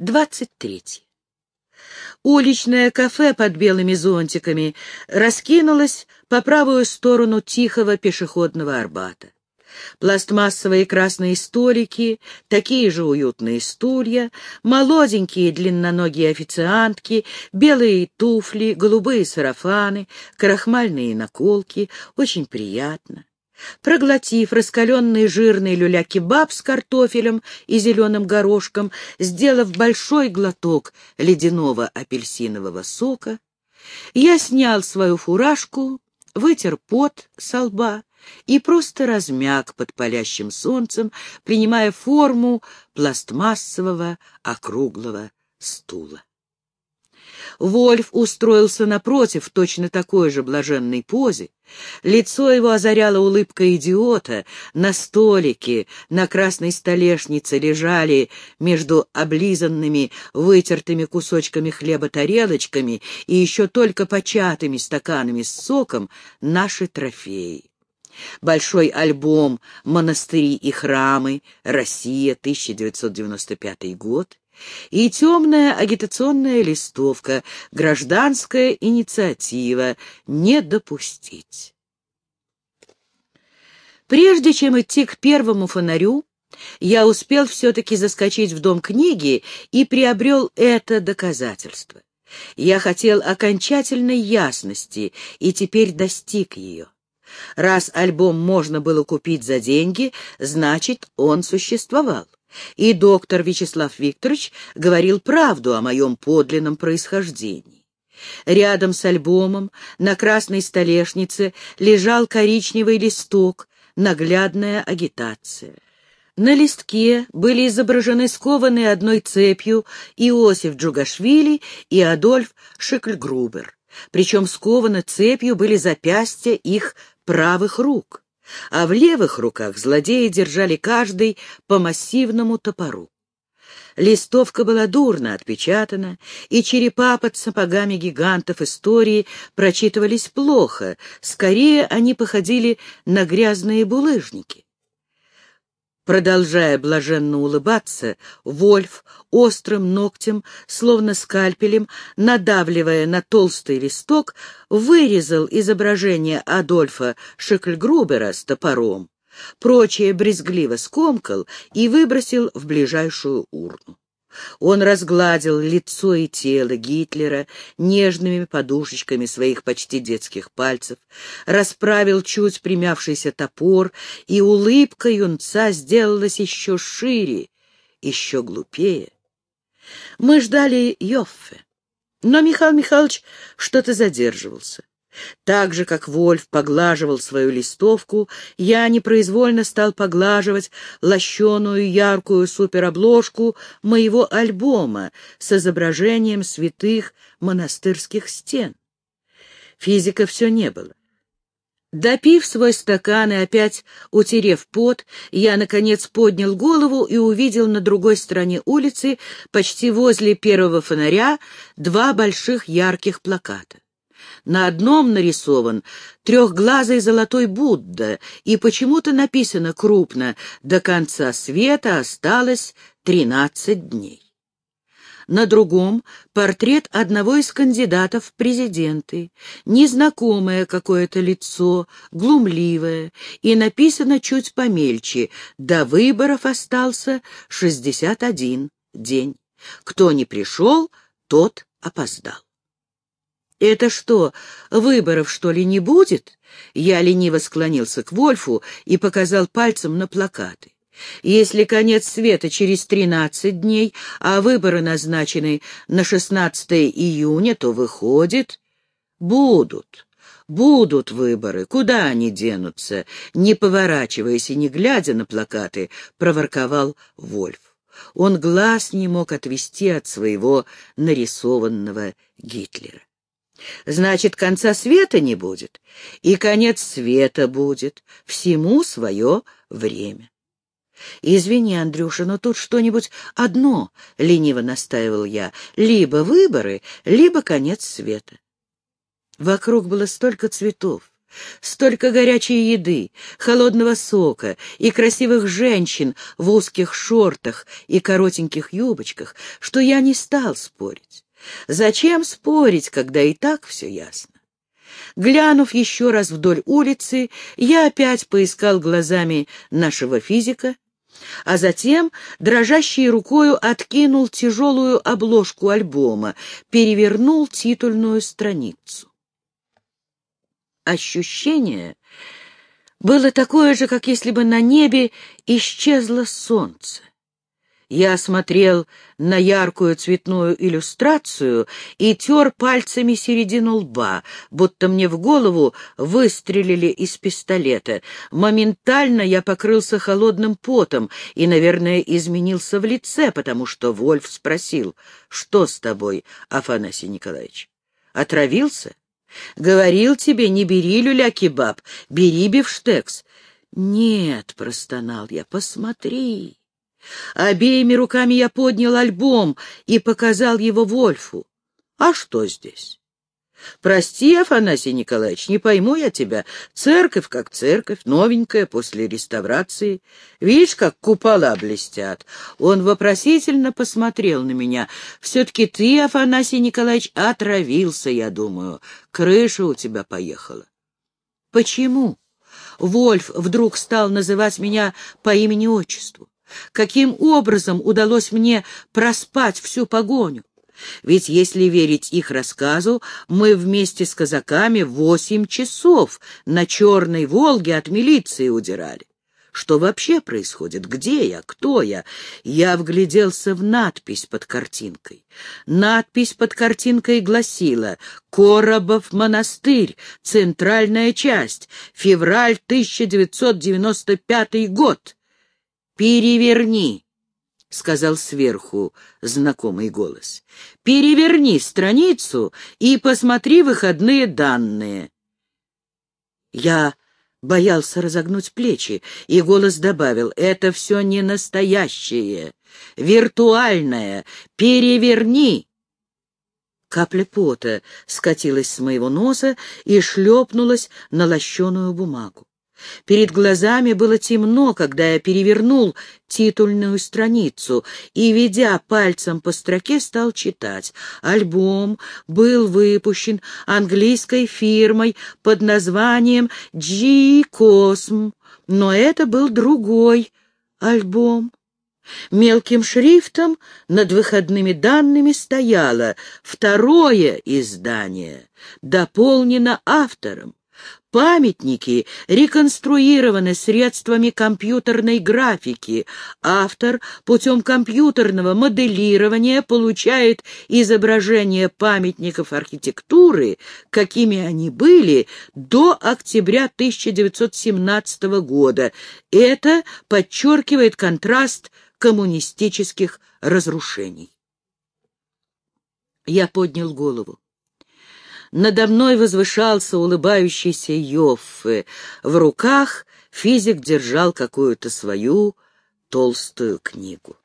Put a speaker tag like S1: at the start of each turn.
S1: 23. Уличное кафе под белыми зонтиками раскинулось по правую сторону тихого пешеходного Арбата. Пластмассовые красные столики, такие же уютные стулья, молоденькие длинноногие официантки, белые туфли, голубые сарафаны, крахмальные наколки. Очень приятно. Проглотив раскаленный жирный люля-кебаб с картофелем и зеленым горошком, сделав большой глоток ледяного апельсинового сока, я снял свою фуражку, вытер пот со лба и просто размяк под палящим солнцем, принимая форму пластмассового округлого стула. Вольф устроился напротив в точно такой же блаженной позе. Лицо его озаряла улыбка идиота. На столике, на красной столешнице лежали между облизанными, вытертыми кусочками хлеба тарелочками и еще только початыми стаканами с соком наши трофеи. Большой альбом «Монастыри и храмы. Россия. 1995 год» и темная агитационная листовка «Гражданская инициатива. Не допустить». Прежде чем идти к первому фонарю, я успел все-таки заскочить в дом книги и приобрел это доказательство. Я хотел окончательной ясности и теперь достиг ее. Раз альбом можно было купить за деньги, значит, он существовал. И доктор Вячеслав Викторович говорил правду о моем подлинном происхождении. Рядом с альбомом на красной столешнице лежал коричневый листок, наглядная агитация. На листке были изображены скованные одной цепью Иосиф Джугашвили и Адольф Шикльгрубер. Причем скованы цепью были запястья их правых рук а в левых руках злодеи держали каждый по массивному топору. Листовка была дурно отпечатана, и черепа под сапогами гигантов истории прочитывались плохо, скорее они походили на грязные булыжники. Продолжая блаженно улыбаться, Вольф острым ногтем, словно скальпелем, надавливая на толстый листок, вырезал изображение Адольфа Шекльгрубера с топором, прочее брезгливо скомкал и выбросил в ближайшую урну. Он разгладил лицо и тело Гитлера нежными подушечками своих почти детских пальцев, расправил чуть примявшийся топор, и улыбка юнца сделалась еще шире, еще глупее. Мы ждали Йоффе, но Михаил Михайлович что-то задерживался. Так же, как Вольф поглаживал свою листовку, я непроизвольно стал поглаживать лощеную яркую суперобложку моего альбома с изображением святых монастырских стен. Физика все не было. Допив свой стакан и опять утерев пот, я, наконец, поднял голову и увидел на другой стороне улицы, почти возле первого фонаря, два больших ярких плаката. На одном нарисован трехглазый золотой Будда, и почему-то написано крупно «До конца света осталось тринадцать дней». На другом — портрет одного из кандидатов в президенты, незнакомое какое-то лицо, глумливое, и написано чуть помельче «До выборов остался шестьдесят один день. Кто не пришел, тот опоздал». «Это что, выборов, что ли, не будет?» Я лениво склонился к Вольфу и показал пальцем на плакаты. «Если конец света через тринадцать дней, а выборы назначены на шестнадцатое июня, то выходит...» «Будут, будут выборы. Куда они денутся?» Не поворачиваясь и не глядя на плакаты, проворковал Вольф. Он глаз не мог отвести от своего нарисованного Гитлера. Значит, конца света не будет, и конец света будет. Всему свое время. «Извини, Андрюша, но тут что-нибудь одно», — лениво настаивал я, — «либо выборы, либо конец света». Вокруг было столько цветов, Столько горячей еды, холодного сока и красивых женщин в узких шортах и коротеньких юбочках, что я не стал спорить. Зачем спорить, когда и так все ясно? Глянув еще раз вдоль улицы, я опять поискал глазами нашего физика, а затем дрожащей рукою откинул тяжелую обложку альбома, перевернул титульную страницу. Ощущение было такое же, как если бы на небе исчезло солнце. Я смотрел на яркую цветную иллюстрацию и тер пальцами середину лба, будто мне в голову выстрелили из пистолета. Моментально я покрылся холодным потом и, наверное, изменился в лице, потому что Вольф спросил, «Что с тобой, Афанасий Николаевич? Отравился? Говорил тебе, не бери люля-кебаб, бери бифштекс». «Нет», — простонал я, — «посмотри». Обеими руками я поднял альбом и показал его Вольфу. А что здесь? Прости, Афанасий Николаевич, не пойму я тебя. Церковь как церковь, новенькая, после реставрации. Видишь, как купола блестят. Он вопросительно посмотрел на меня. Все-таки ты, Афанасий Николаевич, отравился, я думаю. Крыша у тебя поехала. Почему? Вольф вдруг стал называть меня по имени-отчеству. Каким образом удалось мне проспать всю погоню? Ведь, если верить их рассказу, мы вместе с казаками восемь часов на Черной Волге от милиции удирали. Что вообще происходит? Где я? Кто я? Я вгляделся в надпись под картинкой. Надпись под картинкой гласила «Коробов монастырь, центральная часть, февраль 1995 год». «Переверни!» — сказал сверху знакомый голос. «Переверни страницу и посмотри выходные данные». Я боялся разогнуть плечи, и голос добавил, «Это все не настоящее, виртуальное. Переверни!» Капля пота скатилась с моего носа и шлепнулась на лощеную бумагу. Перед глазами было темно, когда я перевернул титульную страницу и, ведя пальцем по строке, стал читать. Альбом был выпущен английской фирмой под названием «G Cosm», но это был другой альбом. Мелким шрифтом над выходными данными стояло «Второе издание» дополнено автором. Памятники реконструированы средствами компьютерной графики. Автор путем компьютерного моделирования получает изображения памятников архитектуры, какими они были до октября 1917 года. Это подчеркивает контраст коммунистических разрушений. Я поднял голову. Надо мной возвышался улыбающийся Йоффе. В руках физик держал какую-то свою толстую книгу.